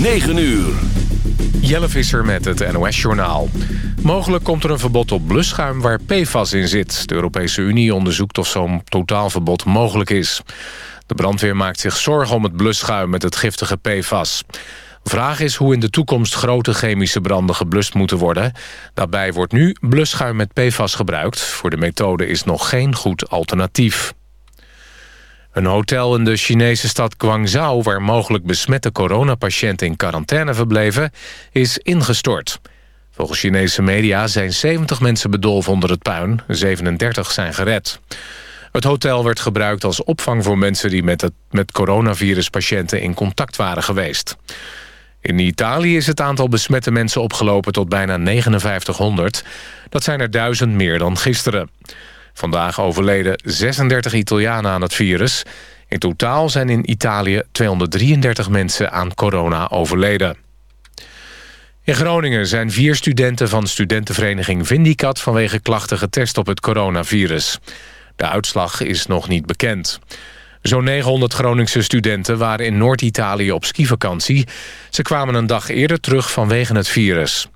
9 uur. Jelle Visser met het NOS-journaal. Mogelijk komt er een verbod op blusschuim waar PFAS in zit. De Europese Unie onderzoekt of zo'n totaalverbod mogelijk is. De brandweer maakt zich zorgen om het blusschuim met het giftige PFAS. Vraag is hoe in de toekomst grote chemische branden geblust moeten worden. Daarbij wordt nu blusschuim met PFAS gebruikt. Voor de methode is nog geen goed alternatief. Een hotel in de Chinese stad Guangzhou... waar mogelijk besmette coronapatiënten in quarantaine verbleven... is ingestort. Volgens Chinese media zijn 70 mensen bedolven onder het puin. 37 zijn gered. Het hotel werd gebruikt als opvang voor mensen... die met, het, met coronaviruspatiënten in contact waren geweest. In Italië is het aantal besmette mensen opgelopen tot bijna 5900. Dat zijn er duizend meer dan gisteren. Vandaag overleden 36 Italianen aan het virus. In totaal zijn in Italië 233 mensen aan corona overleden. In Groningen zijn vier studenten van studentenvereniging Vindicat... vanwege klachten getest op het coronavirus. De uitslag is nog niet bekend. Zo'n 900 Groningse studenten waren in Noord-Italië op skivakantie. Ze kwamen een dag eerder terug vanwege het virus.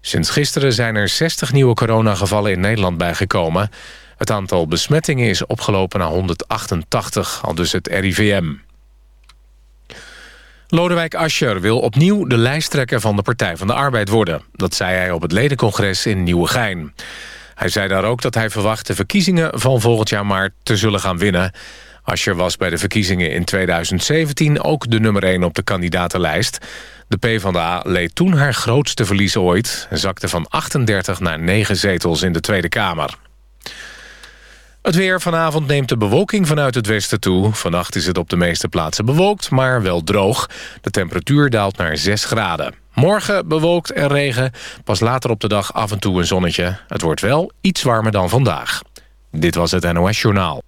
Sinds gisteren zijn er 60 nieuwe coronagevallen in Nederland bijgekomen. Het aantal besmettingen is opgelopen naar 188, al dus het RIVM. Lodewijk Asscher wil opnieuw de lijsttrekker van de Partij van de Arbeid worden. Dat zei hij op het ledencongres in Nieuwegein. Hij zei daar ook dat hij verwacht de verkiezingen van volgend jaar maart te zullen gaan winnen. Asscher was bij de verkiezingen in 2017 ook de nummer 1 op de kandidatenlijst. De PvdA leed toen haar grootste verlies ooit... en zakte van 38 naar 9 zetels in de Tweede Kamer. Het weer vanavond neemt de bewolking vanuit het westen toe. Vannacht is het op de meeste plaatsen bewolkt, maar wel droog. De temperatuur daalt naar 6 graden. Morgen bewolkt en regen. Pas later op de dag af en toe een zonnetje. Het wordt wel iets warmer dan vandaag. Dit was het NOS Journaal.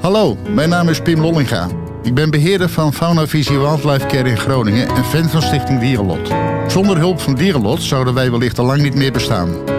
Hallo, mijn naam is Pim Lollinga. Ik ben beheerder van Fauna Visie Wildlife Care in Groningen... en fan van Stichting Dierenlot. Zonder hulp van Dierenlot zouden wij wellicht al lang niet meer bestaan...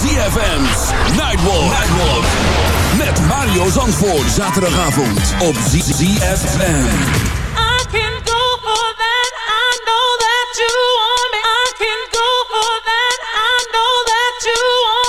ZFM's Nightwalk. Nightwalk. Met Mario Zandvoort. Zaterdagavond op ZFM. I can go for that. I know that you want me. I can go for that. I know that you want me.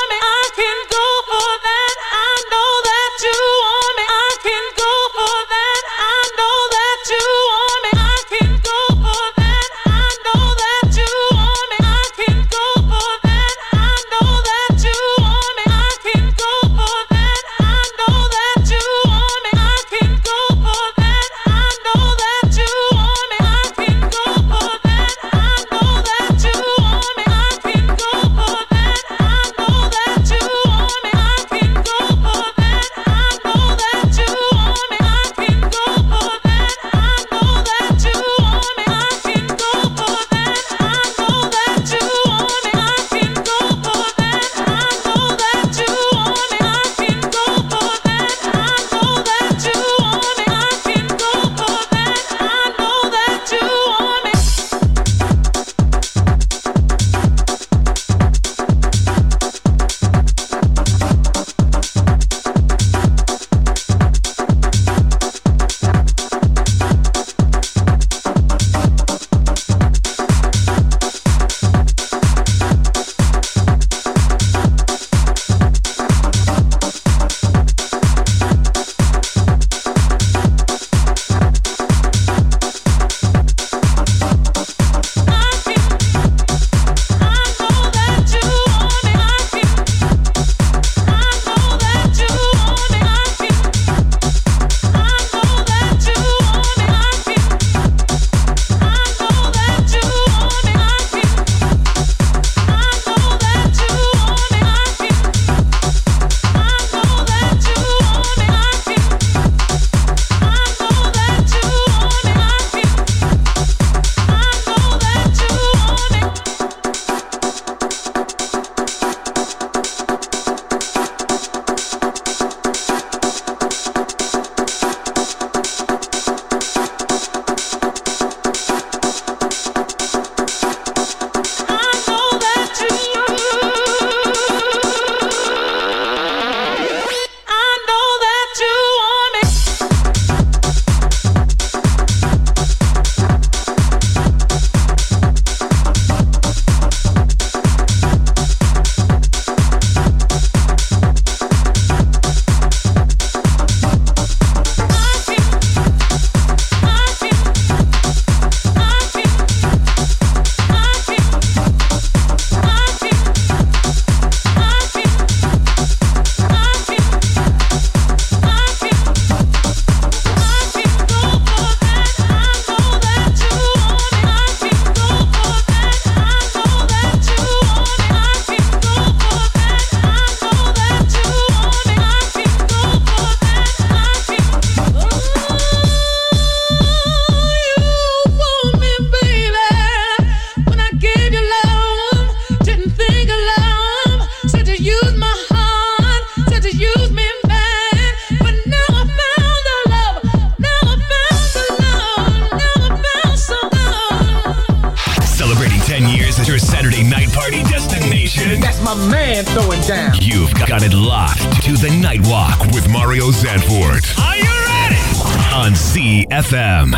With Mario Zanfort. Are you ready? On CFM.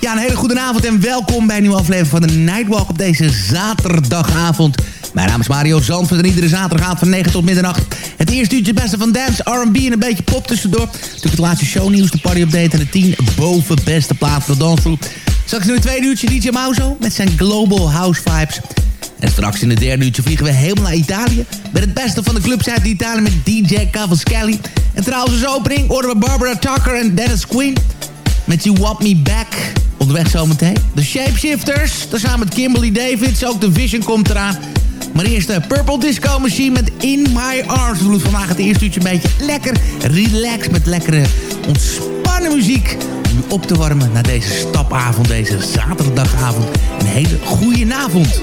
Ja, een hele goede avond en welkom bij een nieuwe aflevering van de Nightwalk op deze zaterdagavond. Mijn naam is Mario Zandvoort en iedere zaterdagavond van 9 tot middernacht. Het eerste uurtje beste van dance, R&B en een beetje pop tussendoor. Natuurlijk het laatste shownieuws, de party update en de 10 boven beste plaat voor de dansgroep. Straks in het tweede uurtje DJ Mauzo met zijn Global House Vibes. En straks in het derde uurtje vliegen we helemaal naar Italië. Met het beste van de clubs uit Italië met DJ Cavaschelli. En trouwens als opening horen we Barbara Tucker en Dennis Queen. Met You Want Me Back. Onderweg zometeen. De Shapeshifters. Tezamen met Kimberly Davids. Ook de Vision komt eraan. Maar eerst de Purple Disco Machine met In My Arms. We doen vandaag het eerste uurtje een beetje lekker relaxed. Met lekkere ontspannen muziek. Om u op te warmen na deze stapavond. Deze zaterdagavond. Een hele goede avond.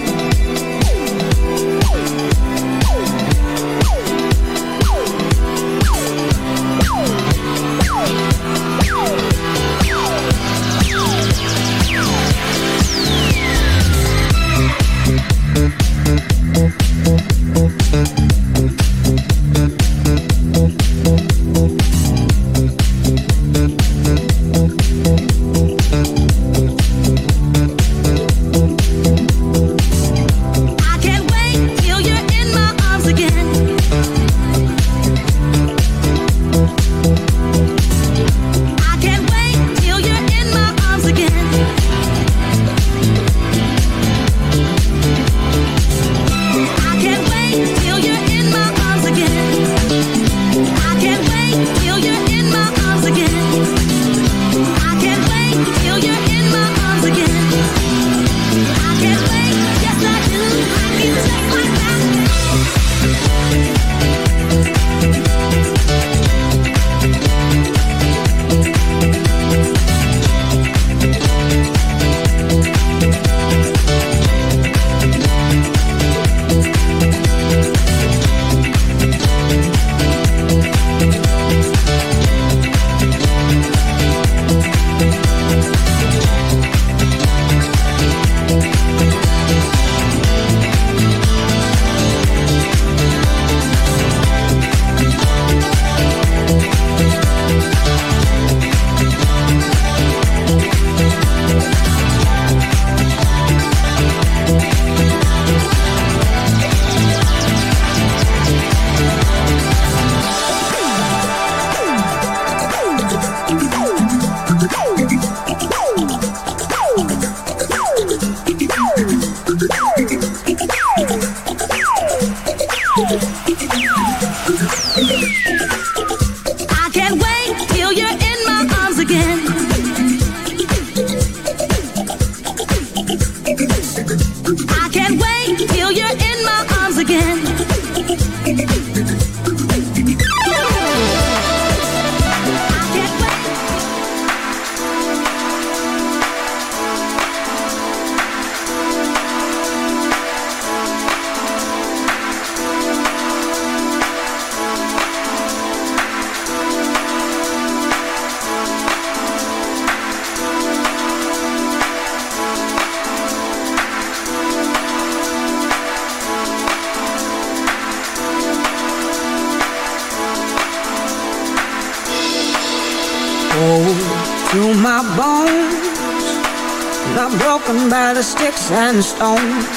By the sticks and stones.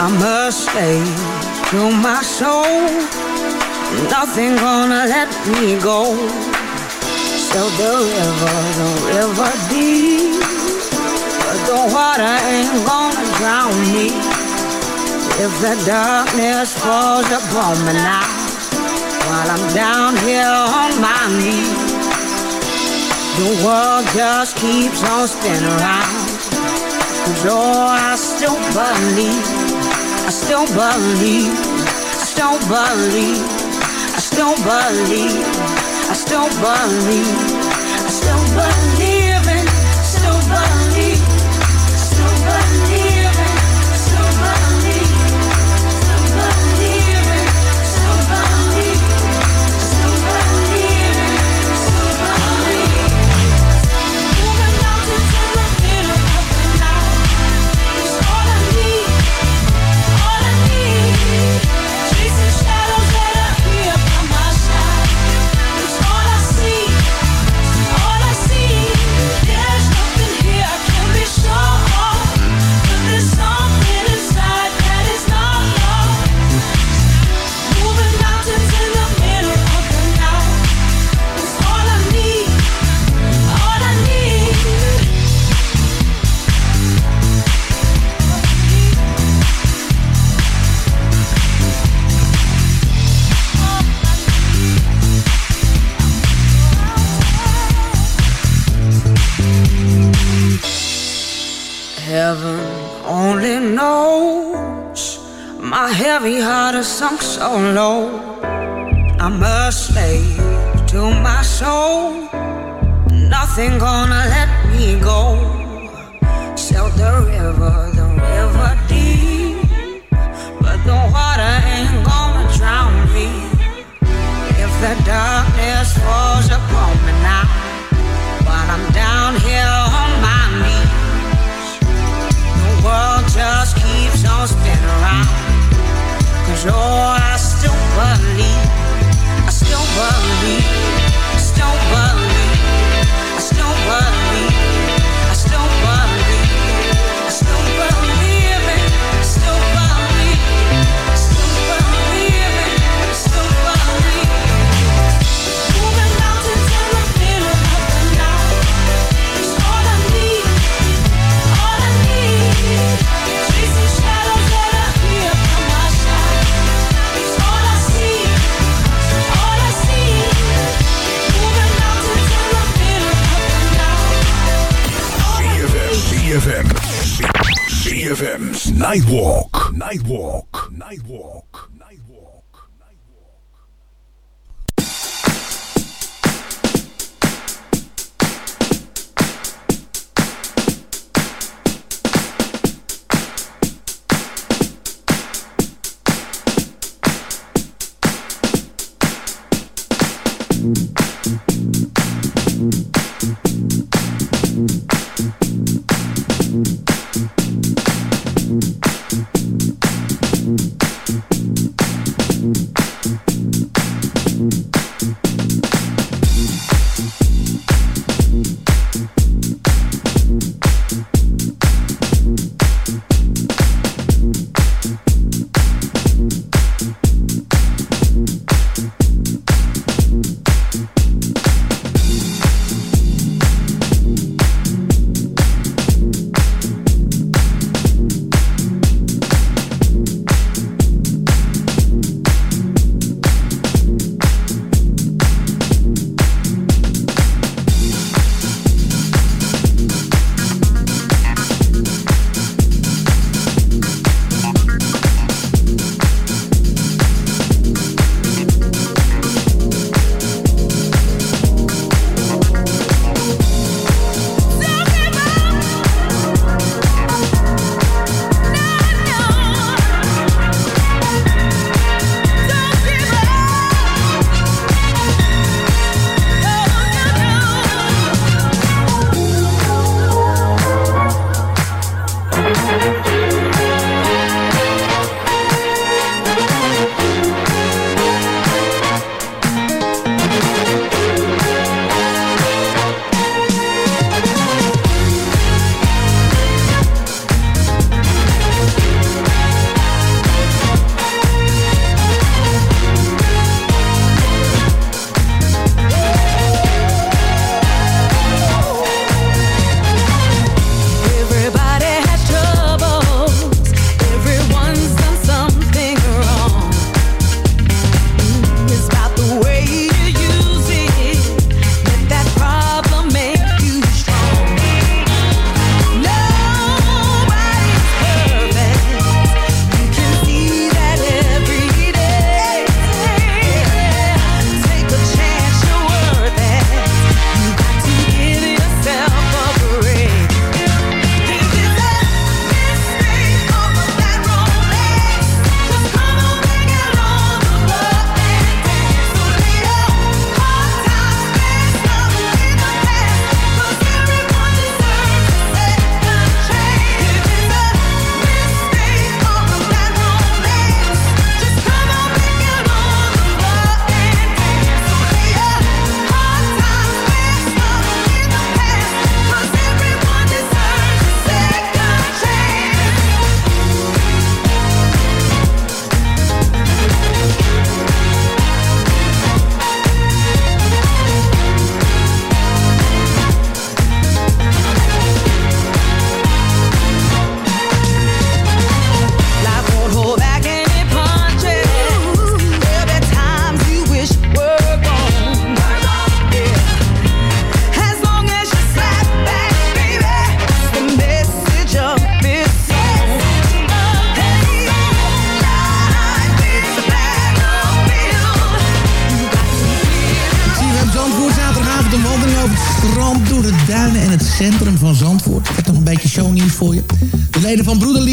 I must stay to my soul. Nothing gonna let me go. So the river, the river deep, but the water ain't gonna drown me. If the darkness falls upon me now, while I'm down here on my knees. The world just keeps on spinning around. Oh, I still believe, I still believe, I still believe, I still believe, I still believe, heavy heart has sunk so low. I'm a slave to my soul. Nothing gonna let me go. Sail the river, the river deep, but the water ain't gonna drown me. If the darkness falls upon me now, while I'm down here on my knees, the world just keeps on spinning around. Cause oh, I still believe, I still believe, FM's Nightwalk. Nightwalk. Nightwalk. Nightwalk. Nightwalk.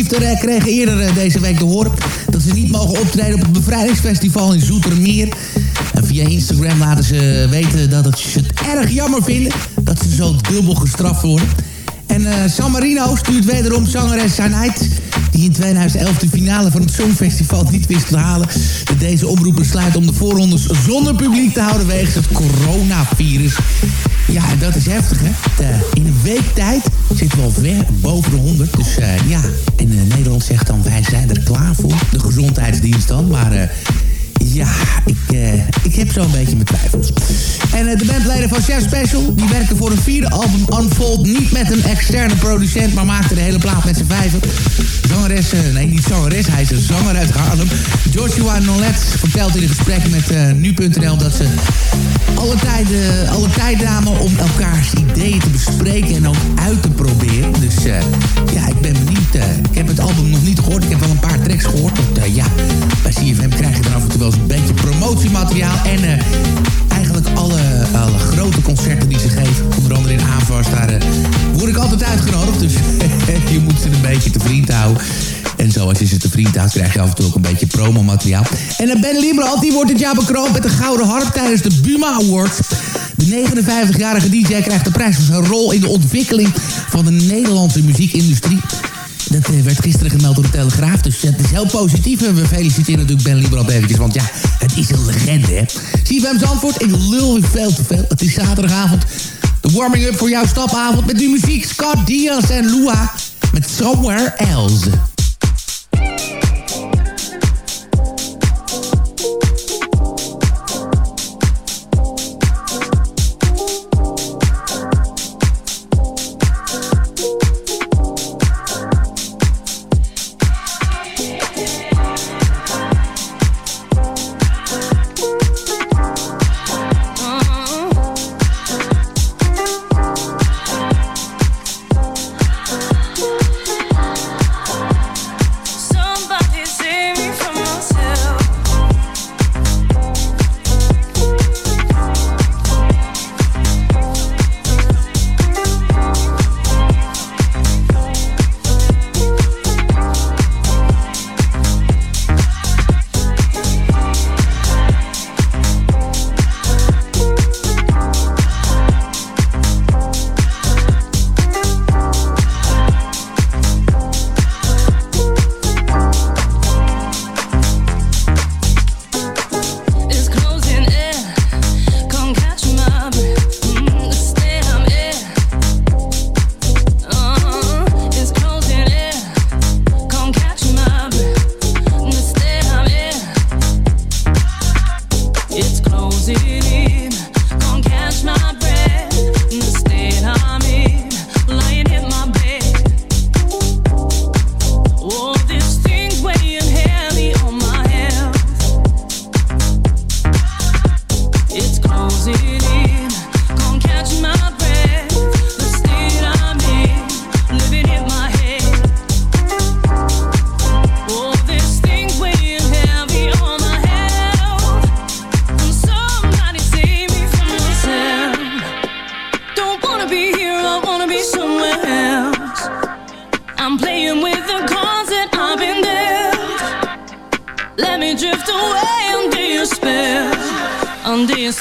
Eh, kregen eerder eh, deze week te horen... dat ze niet mogen optreden op het bevrijdingsfestival in Zoetermeer. En via Instagram laten ze weten dat ze het erg jammer vinden... dat ze zo dubbel gestraft worden. En eh, San Marino stuurt wederom zangeres Sanait... die in 2011 de finale van het Songfestival niet wist te halen. Deze oproep besluit om de voorrondes zonder publiek te houden... wegens het coronavirus. Ja, dat is heftig, hè? De- in een week tijd zitten we al ver boven de 100. Dus eh, ja, en eh, Nederland zegt dan... wij zijn er klaar voor. De gezondheidsdienst dan, maar... ja, ik, eh, ik heb zo'n beetje mijn twijfels. En eh, de bandleider van Chef Special... die werkte voor een vierde album Unfold... niet met een externe producent... maar maakte de hele plaat met z'n vijven. Zangeres, eh, nee niet zangeres, hij is een zanger uit Haarlem. Joshua Nolet vertelt in een gesprek met nu.nl... dat ze alle tijden, alle tijd namen om elkaars ideeën te bespreken... en ook uit te proberen. Dus ja, ik ben benieuwd. ik heb het album nog niet gehoord. Ik heb wel een paar tracks gehoord. Want eh, ja, bij CFM krijg je dan af en toe wel een beetje promotiemateriaal. En eh, eigenlijk alle, alle grote concerten die ze geven. Onder andere in Aanvast, daar eh, word ik altijd uitgenodigd. Dus je moet ze een beetje te vriend houden. En zo, als je ze te vriend houdt, krijg je af en toe ook een beetje promomateriaal. En eh, Ben Liebrand, die wordt dit jaar bekroond met de Gouden Harp tijdens de Buma Awards. De 59-jarige DJ krijgt de prijs voor zijn rol in de ontwikkeling van de Nederlandse muziekindustrie. Dat eh, werd gisteren gemeld door de Telegraaf, dus het is heel positief. En we feliciteren natuurlijk Ben Liebrand eventjes, want ja, het is een legende, hè. CFM Zandvoort, ik lul veel te veel. Het is zaterdagavond, de warming-up voor jouw stapavond met nu muziek. Scott Diaz en Lua met Somewhere Else. Your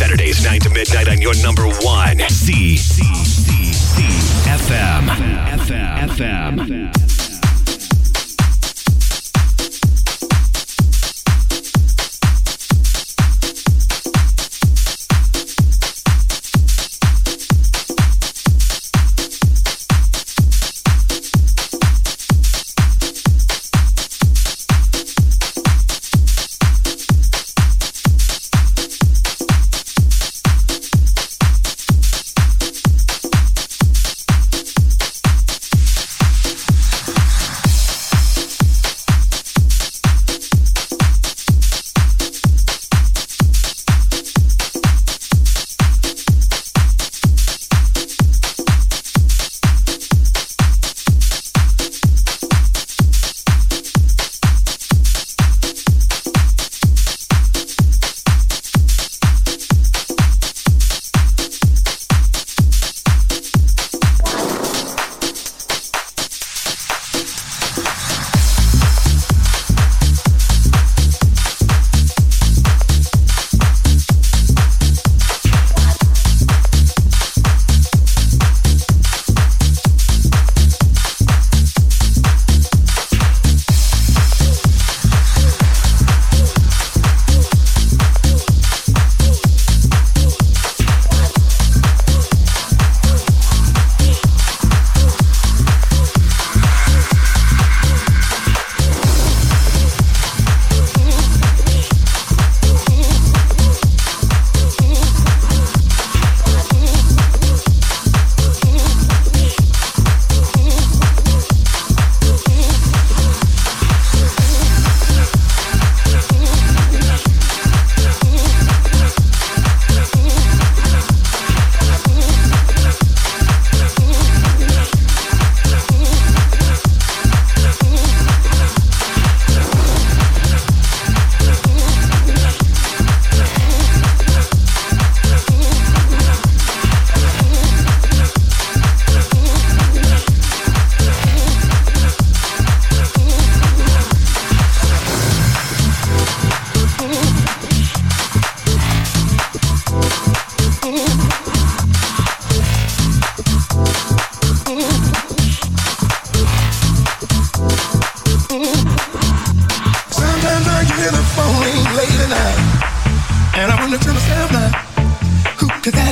Saturdays 9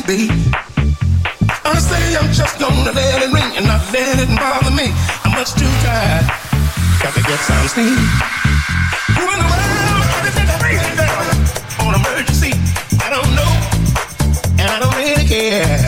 be? I say I'm just gonna let it ring and not let it bother me. I'm much too tired. Got to get some sleep. Moving around, breathing down on emergency. I don't know, and I don't really care.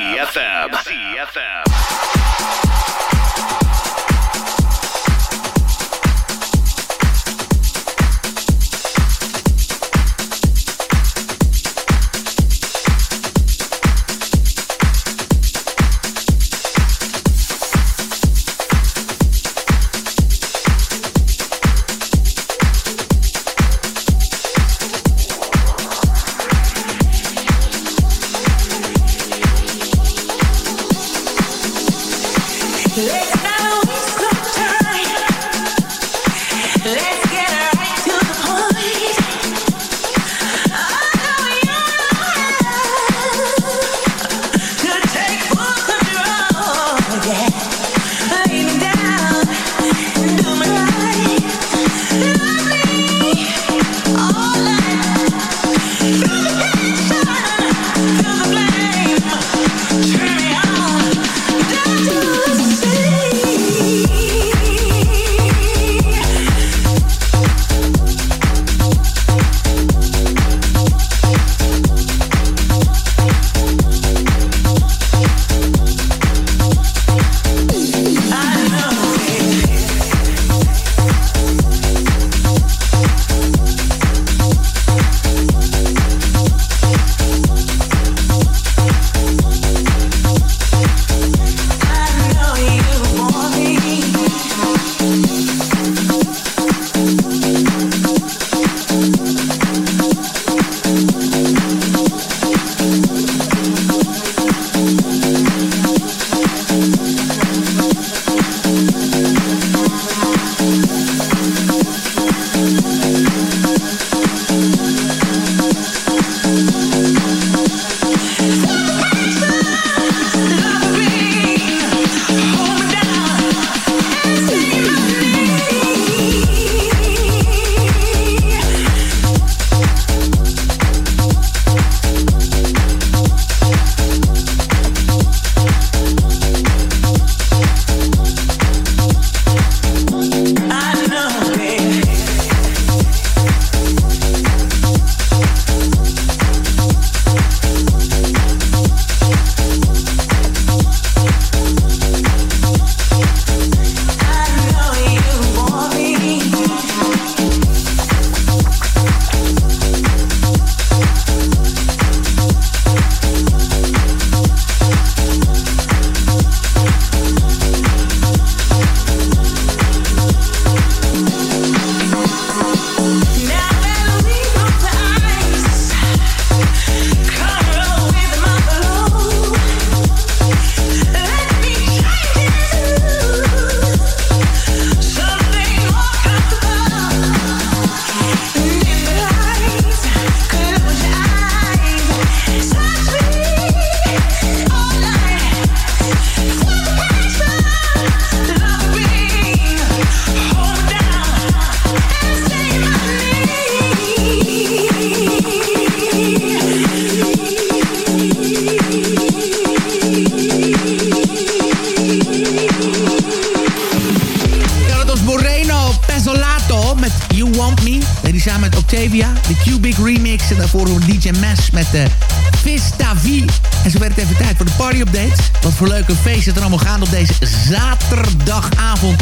Leuke feesten er allemaal gaan op deze zaterdagavond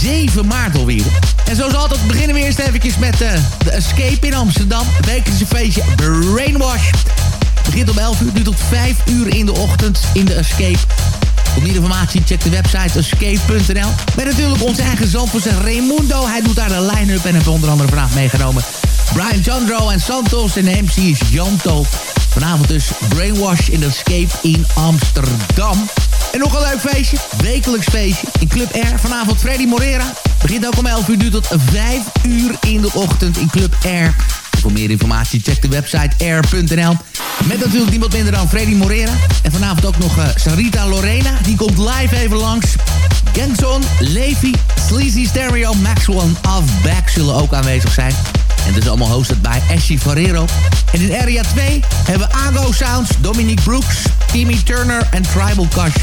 7 maart alweer. En zoals altijd beginnen we eerst even met uh, de Escape in Amsterdam. Het wekelijkse feestje Brainwash. Begint om 11 uur, duurt tot 5 uur in de ochtend in de Escape. Voor meer informatie check de website escape.nl. Met natuurlijk onze eigen zandvoortse Raimundo. Hij doet daar de line-up en heeft onder andere vandaag meegenomen... Brian Chandro en Santos en de MC is Janto. Vanavond dus Brainwash in de Escape in Amsterdam. En nog een leuk feestje, wekelijks feestje in Club R. Vanavond Freddy Morera. Begint ook om 11 uur, duurt tot 5 uur in de ochtend in Club R. Voor meer informatie check de website air.nl. Met natuurlijk niemand minder dan Freddy Morera. En vanavond ook nog uh, Sarita Lorena. Die komt live even langs. Gangson, Levi, Sleazy Stereo, Maxwell en Offback zullen ook aanwezig zijn. En dat is allemaal hosted bij Ashley Ferrero. En in Area 2 hebben we Ago Sounds, Dominique Brooks, Timmy Turner en Tribal Cash.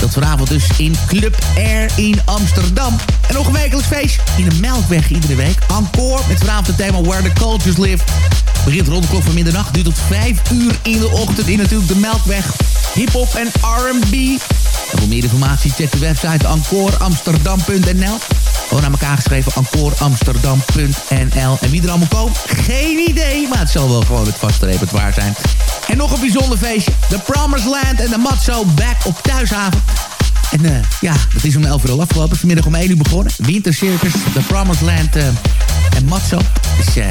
Dat vanavond dus in Club Air in Amsterdam. En nog een wekelijks feest in de Melkweg iedere week. Encore met vanavond het thema Where the Cultures Live. Begint rond de klok van middernacht, duurt tot 5 uur in de ochtend in natuurlijk de Melkweg. Hip-hop en R&B. En voor meer informatie check de website encoreamsterdam.nl. Gewoon aan elkaar geschreven encoreamsterdam.nl. En wie er allemaal komt, geen idee. Maar het zal wel gewoon het vaste repertoire zijn. En nog een bijzonder feestje. The Promised Land en de Matzo back op thuishaven. En uh, ja, dat is om 11 uur al afgelopen. Vanmiddag om 1 uur begonnen. Wintercircus, The Promised Land uh, en Matzo. Dus ja,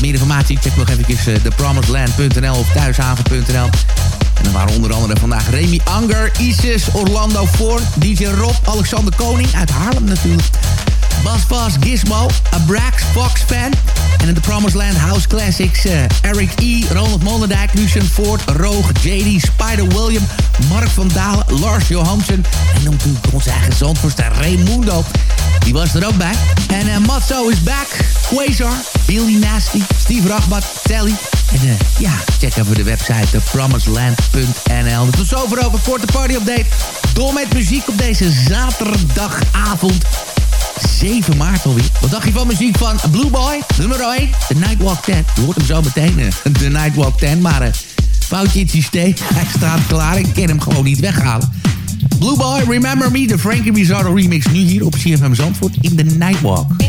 meer informatie check nog even uh, thepromisedland.nl of thuishaven.nl. En dan waren onder andere vandaag Remy Anger, Isis, Orlando Ford, DJ Rob, Alexander Koning uit Haarlem natuurlijk. Bas Bas, Gizmo, a Brax, Fox fan. En in de Promised Land House Classics... Uh, Eric E., Ronald Mollendijk, Lucien Ford, Roog, JD, Spider William... Mark van Dalen, Lars Johansen... en natuurlijk onze eigen zandvoorster Raimundo. Die was er ook bij. En uh, Matzo is back. Quasar, Billy Nasty, Steve Rachmat, Telly... En uh, ja, check even de website thepromisedland.nl. Tot zover ook een korte party-update. Door met muziek op deze zaterdagavond. 7 maart alweer. Wat dacht je van muziek van Blue Boy? Nummer 1, The Nightwalk 10. Je hoort hem zo meteen, uh, The Nightwalk 10. Maar uh, foutje in het systeem. Klaar. Ik kan hem gewoon niet weghalen. Blue Boy, Remember Me, de Frankie Rizzardo remix. Nu hier op CFM Zandvoort in The Nightwalk.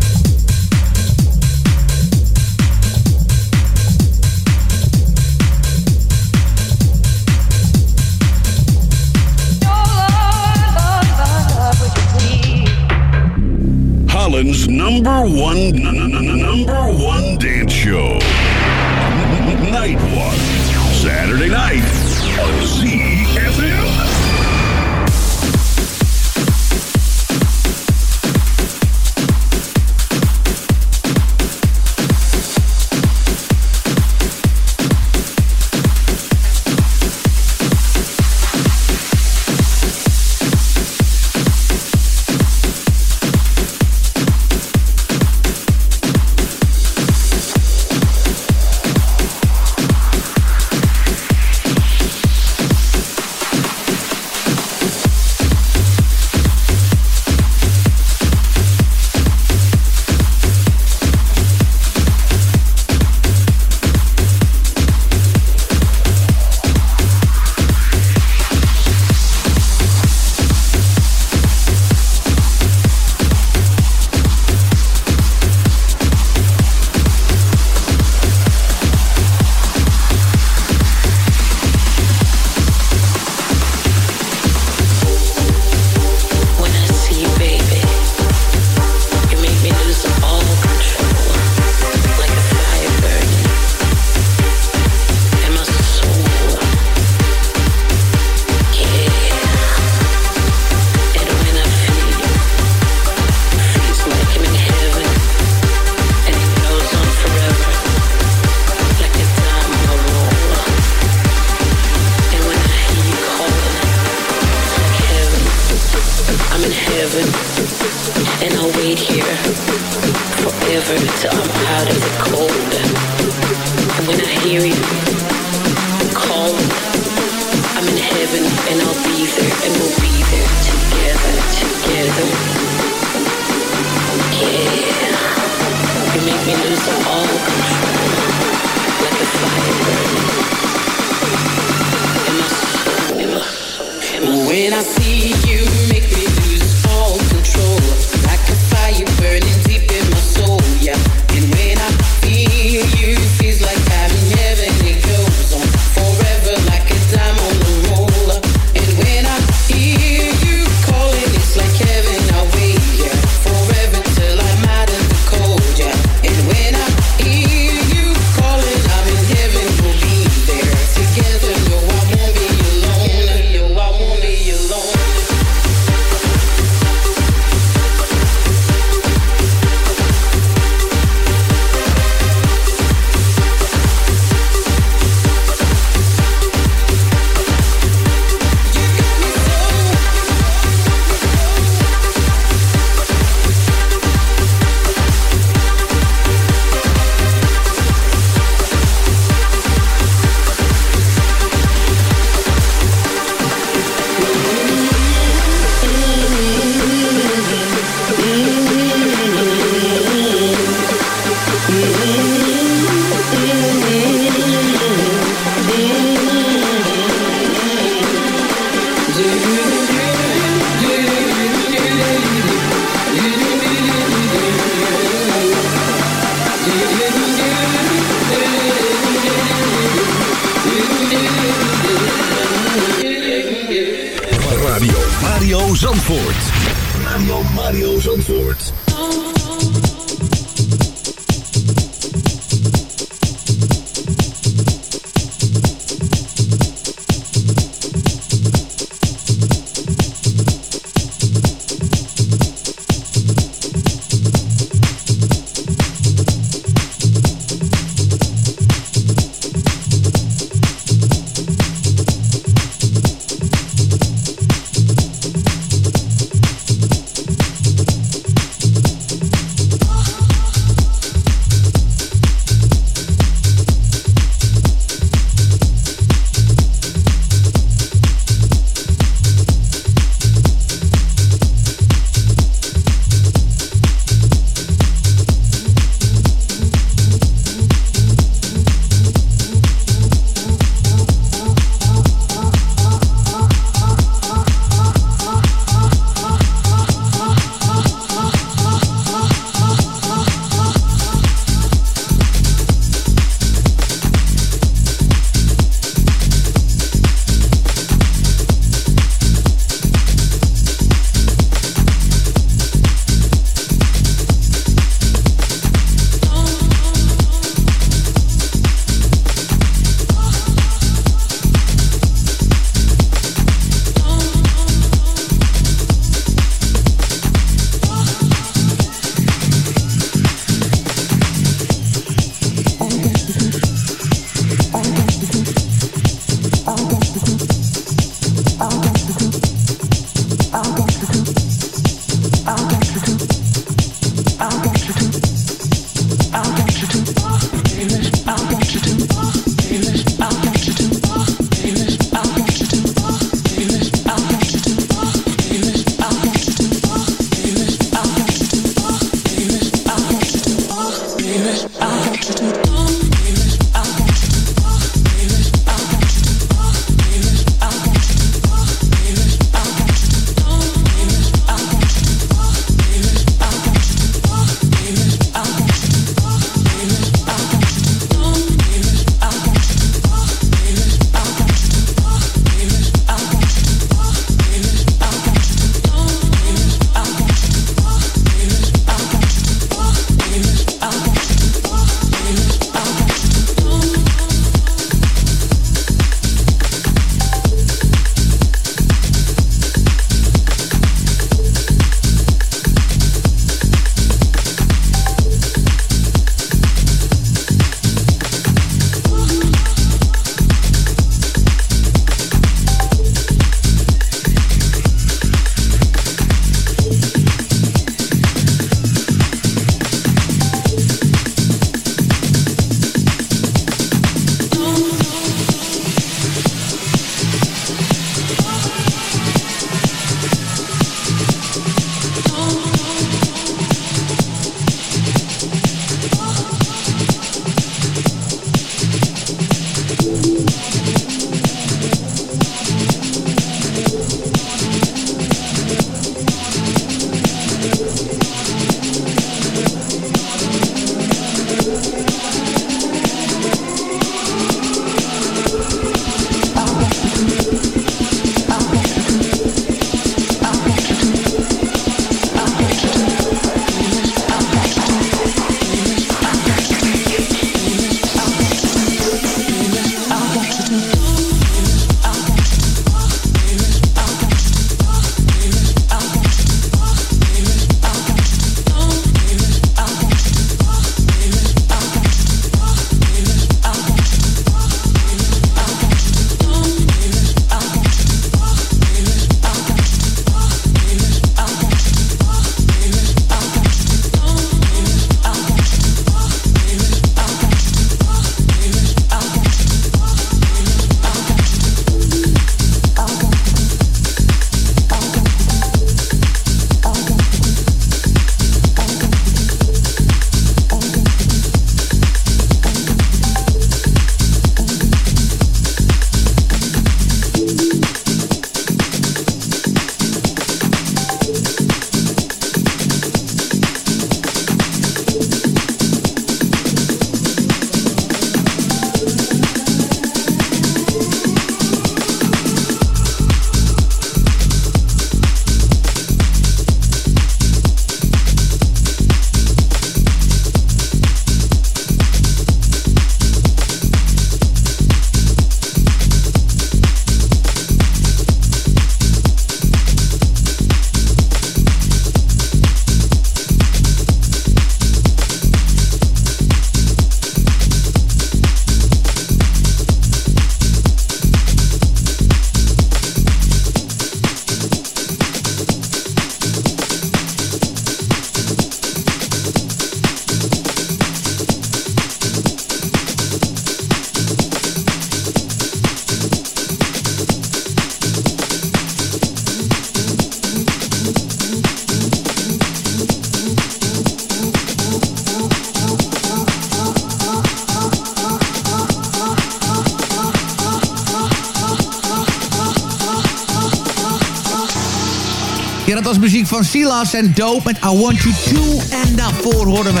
Muziek van Silas en Dope met I Want You To. En daarvoor horen we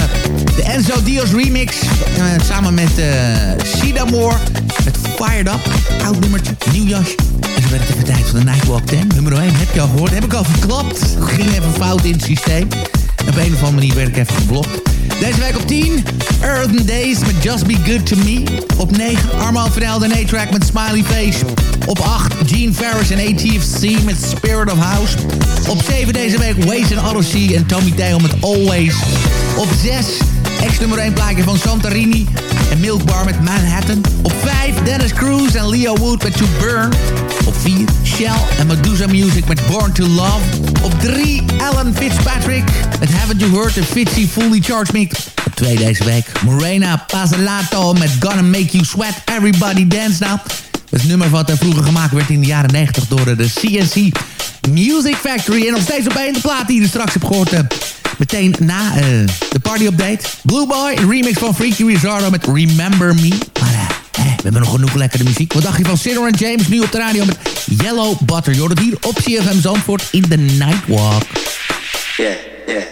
de Enzo Dios remix. eh, samen met eh Sida Moore. Met Fired Up. Oud nummertje, nieuw jasje. En zo werd het even tijd van de Nightwalk 10. Nummer 1, heb je al gehoord. Heb ik al verklapt. Ging even fout in het systeem. Op een of andere manier werd ik even geblokt. Deze week op 10, Earth and Days met Just Be Good To Me. Op 9, Armand van A-Track met Smiley Face. Op 8, Gene Ferris en ATFC met Spirit of House. Op 7 deze week, Waze en Odyssey en Tommy Theo met Always. Op 6, ex-nummer 1 plaatje van Santorini en Milk Bar met Manhattan. Op 5, Dennis Cruz en Leo Wood met To Burn. Op 4, Shell en Medusa Music met Born to Love. Op 3, Alan Fitzpatrick met Haven't You Heard, de Fitzy Fully Charged Mix. Op 2 deze week, Morena Pazalato met Gonna Make You Sweat, Everybody Dance Now. Het nummer wat eh, vroeger gemaakt werd in de jaren 90 door de CNC Music Factory. En nog steeds op één de plaat die je er straks hebt gehoord. eh, meteen na eh, de party update. Blue Boy, remix van Freaky Rizzardo met Remember Me. Hebben nog genoeg lekkere muziek. Wat dacht je van Sinner James nu op de radio met Yellow Butter? Je hier op CFM Zandvoort in de Nightwalk. Yeah, yeah,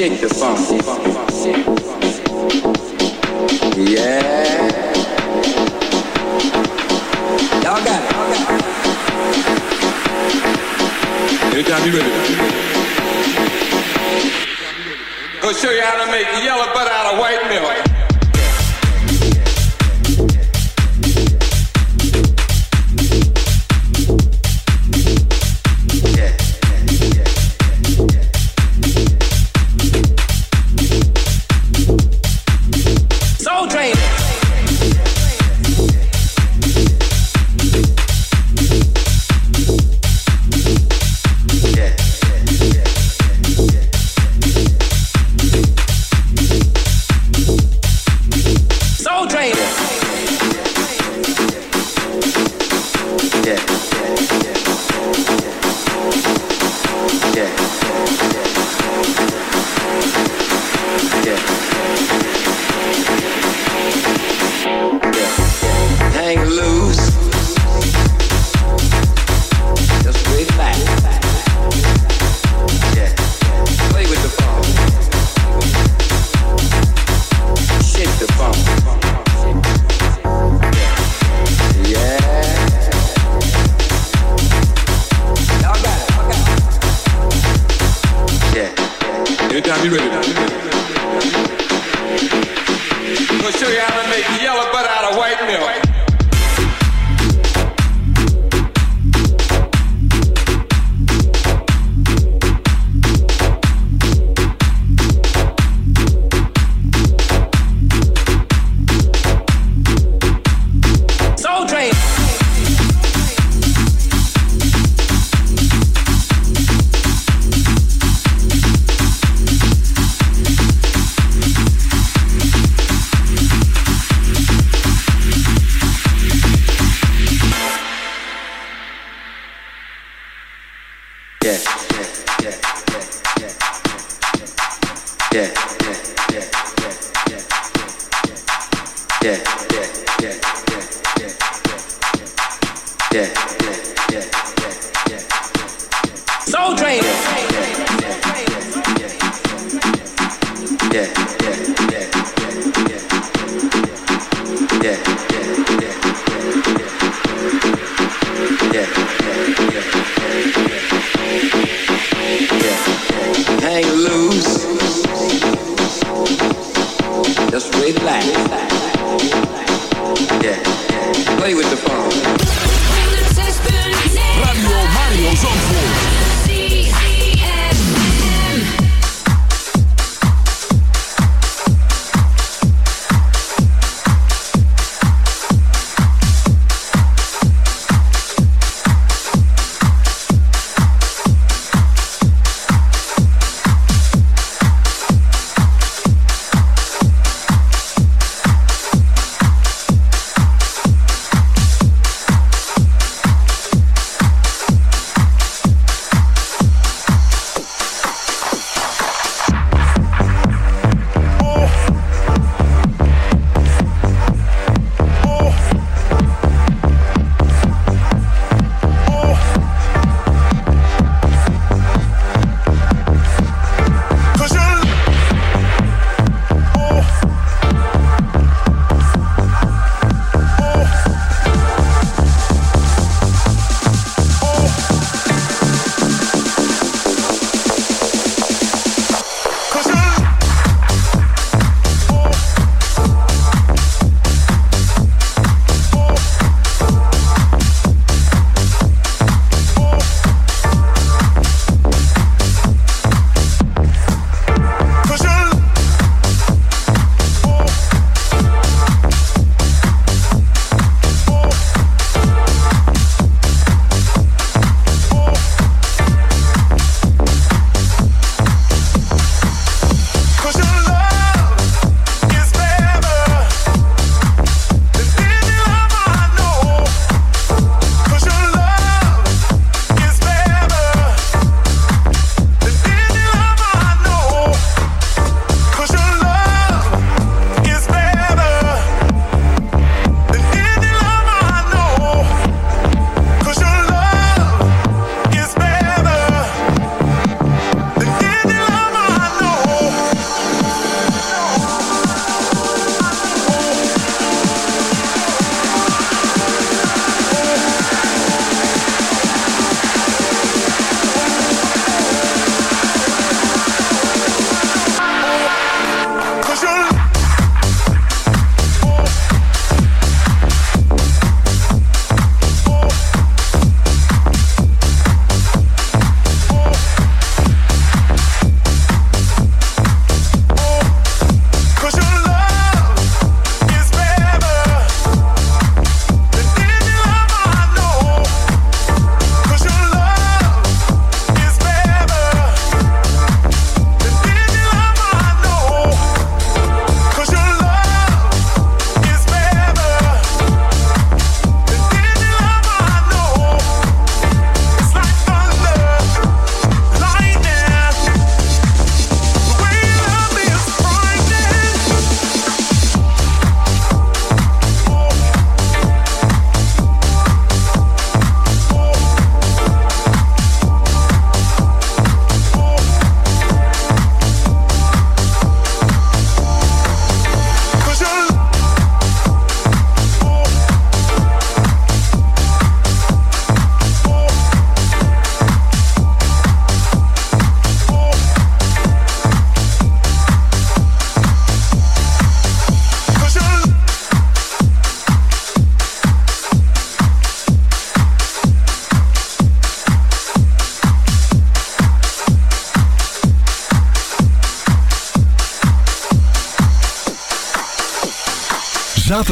Shake the phone. Yeah. Y'all got it. Anytime you ready. Gonna show you how to make yellow butter out of white milk.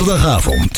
Zaterdagavond.